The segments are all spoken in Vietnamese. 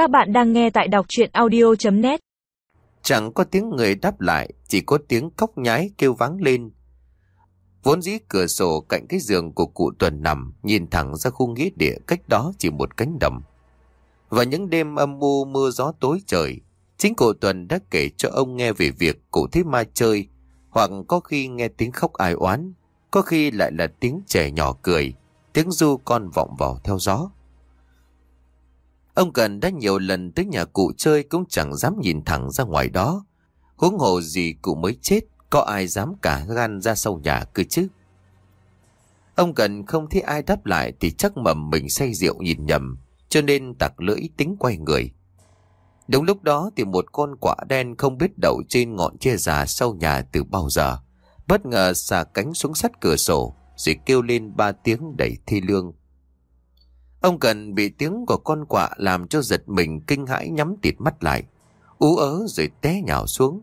Các bạn đang nghe tại đọc chuyện audio.net Chẳng có tiếng người đáp lại, chỉ có tiếng cóc nhái kêu vắng lên. Vốn dĩ cửa sổ cạnh cái giường của cụ Tuần nằm, nhìn thẳng ra khu nghĩa địa cách đó chỉ một cánh đồng. Và những đêm âm u mưa gió tối trời, chính cụ Tuần đã kể cho ông nghe về việc cụ thấy ma chơi, hoặc có khi nghe tiếng khóc ai oán, có khi lại là tiếng trẻ nhỏ cười, tiếng du con vọng vào theo gió. Ông Cần đã nhiều lần tới nhà cụ chơi cũng chẳng dám nhìn thẳng ra ngoài đó. Huống hồ gì cụ mới chết, có ai dám cả gan ra sau nhà cơ chứ. Ông Cần không thấy ai đáp lại thì chắc mầm mình say rượu nhìn nhầm, cho nên tặc lưỡi tính quay người. Đúng lúc đó thì một con quả đen không biết đậu trên ngọn tre già sau nhà từ bao giờ. Bất ngờ xà cánh xuống sắt cửa sổ, rồi kêu lên ba tiếng đầy thi lương. Ông Cần bị tiếng của con quạ làm cho giật mình kinh hãi nhắm tịt mắt lại. Ú ớ rồi té nhào xuống.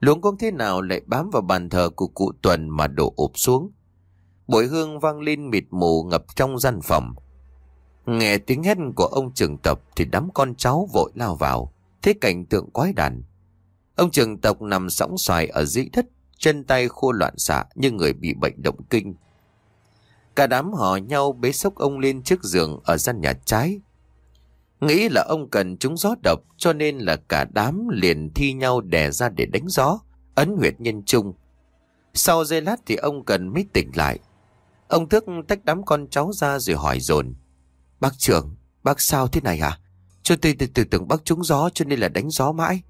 Luống cũng thế nào lại bám vào bàn thờ của cụ Tuần mà đổ ụp xuống. Bội hương vang lên mịt mù ngập trong gian phòng. Nghe tiếng hét của ông trường tập thì đám con cháu vội lao vào. Thế cảnh tượng quái đản. Ông trường tộc nằm sóng xoài ở dưới đất, chân tay khô loạn xạ như người bị bệnh động kinh. Cả đám hò nhau bế sốc ông lên trước giường ở gian nhà trái. Nghĩ là ông cần trúng gió độc cho nên là cả đám liền thi nhau đè ra để đánh gió, ấn huyệt nhân trung. Sau giây lát thì ông cần mới tỉnh lại. Ông thức tách đám con cháu ra rồi hỏi dồn Bác trưởng, bác sao thế này à? Cho tôi từ từ tưởng bác trúng gió cho nên là đánh gió mãi.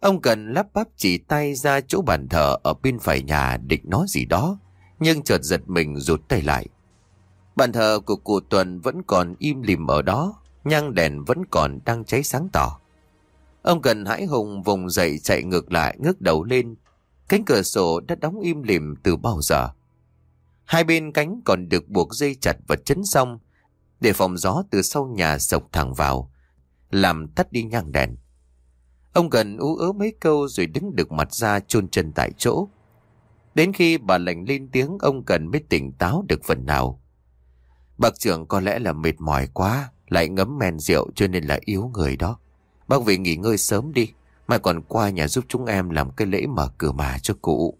Ông cần lắp bắp chỉ tay ra chỗ bàn thờ ở bên phải nhà định nói gì đó nhưng chợt giật mình rụt tay lại. Bàn thờ của cụ Tuần vẫn còn im lìm ở đó, nhang đèn vẫn còn đang cháy sáng tỏ. Ông cần hãi hùng vùng dậy chạy ngược lại ngước đầu lên. Cánh cửa sổ đã đóng im lìm từ bao giờ. Hai bên cánh còn được buộc dây chặt và chấn xong để phòng gió từ sau nhà sộc thẳng vào, làm tắt đi nhang đèn. Ông gần ú ớ mấy câu rồi đứng được mặt ra chôn chân tại chỗ. Đến khi bà lành lên tiếng ông cần mới tỉnh táo được phần nào. Bác trưởng có lẽ là mệt mỏi quá, lại ngấm men rượu cho nên là yếu người đó. Bác về nghỉ ngơi sớm đi, mai còn qua nhà giúp chúng em làm cái lễ mở cửa mà cho cụ.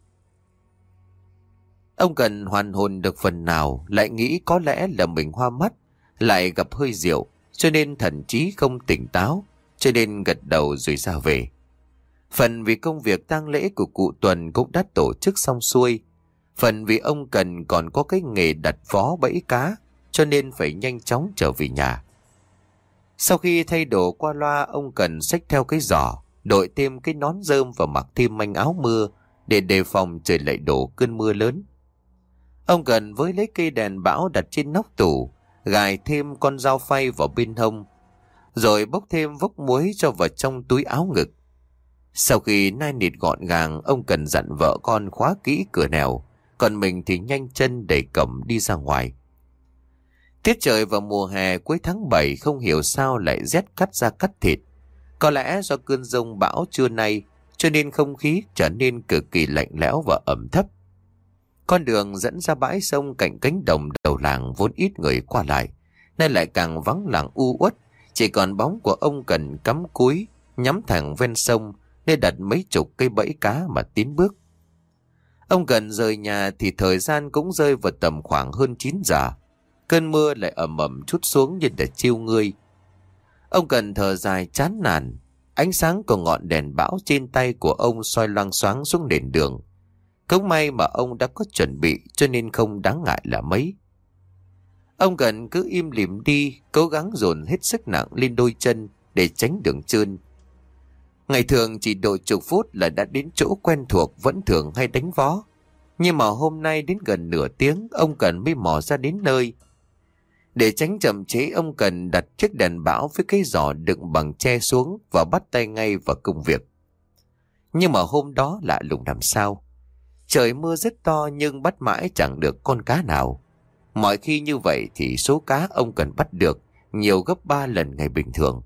Ông cần hoàn hồn được phần nào, lại nghĩ có lẽ là mình hoa mắt, lại gặp hơi rượu, cho nên thần trí không tỉnh táo, cho nên gật đầu rồi ra về. Phần vì công việc tang lễ của cụ Tuần cũng đã tổ chức xong xuôi. Phần vì ông cần còn có cái nghề đặt vó bẫy cá, cho nên phải nhanh chóng trở về nhà. Sau khi thay đồ qua loa, ông cần xách theo cái giỏ, đội thêm cái nón rơm và mặc thêm manh áo mưa để đề phòng trời lại đổ cơn mưa lớn. Ông cần với lấy cây đèn bão đặt trên nóc tủ, gài thêm con dao phay vào bên hông, rồi bốc thêm vốc muối cho vào trong túi áo ngực. Sau khi nai nịt gọn gàng, ông cần dặn vợ con khóa kỹ cửa nèo, còn mình thì nhanh chân đẩy cổng đi ra ngoài. Tiết trời vào mùa hè cuối tháng 7 không hiểu sao lại rét cắt ra cắt thịt. Có lẽ do cơn rông bão trưa nay, cho nên không khí trở nên cực kỳ lạnh lẽo và ẩm thấp. Con đường dẫn ra bãi sông cạnh cánh đồng đầu làng vốn ít người qua lại, nên lại càng vắng lặng u uất, chỉ còn bóng của ông cần cắm cúi, nhắm thẳng ven sông, nên đặt mấy chục cây bẫy cá mà tiến bước. Ông gần rời nhà thì thời gian cũng rơi vào tầm khoảng hơn 9 giờ. Cơn mưa lại ẩm ẩm chút xuống như để chiêu ngươi. Ông cần thở dài chán nản. Ánh sáng của ngọn đèn bão trên tay của ông soi loang xoáng xuống nền đường. Không may mà ông đã có chuẩn bị cho nên không đáng ngại là mấy. Ông gần cứ im lìm đi, cố gắng dồn hết sức nặng lên đôi chân để tránh đường trơn. Ngày thường chỉ độ chục phút là đã đến chỗ quen thuộc vẫn thường hay đánh vó. Nhưng mà hôm nay đến gần nửa tiếng, ông Cần mới mò ra đến nơi. Để tránh chậm chế, ông Cần đặt chiếc đèn bão với cái giỏ đựng bằng che xuống và bắt tay ngay vào công việc. Nhưng mà hôm đó lạ lùng làm sao. Trời mưa rất to nhưng bắt mãi chẳng được con cá nào. Mọi khi như vậy thì số cá ông Cần bắt được nhiều gấp ba lần ngày bình thường.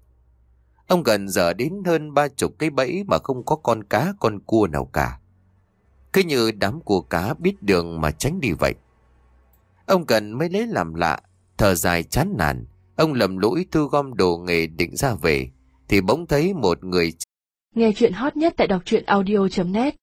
Ông gần giờ đến hơn ba chục cây bẫy mà không có con cá con cua nào cả. Cứ như đám cua cá biết đường mà tránh đi vậy. Ông cần mới lấy làm lạ, thở dài chán nản, Ông lầm lũi thu gom đồ nghề định ra về, thì bỗng thấy một người Nghe chuyện hot nhất tại đọc truyện audio.net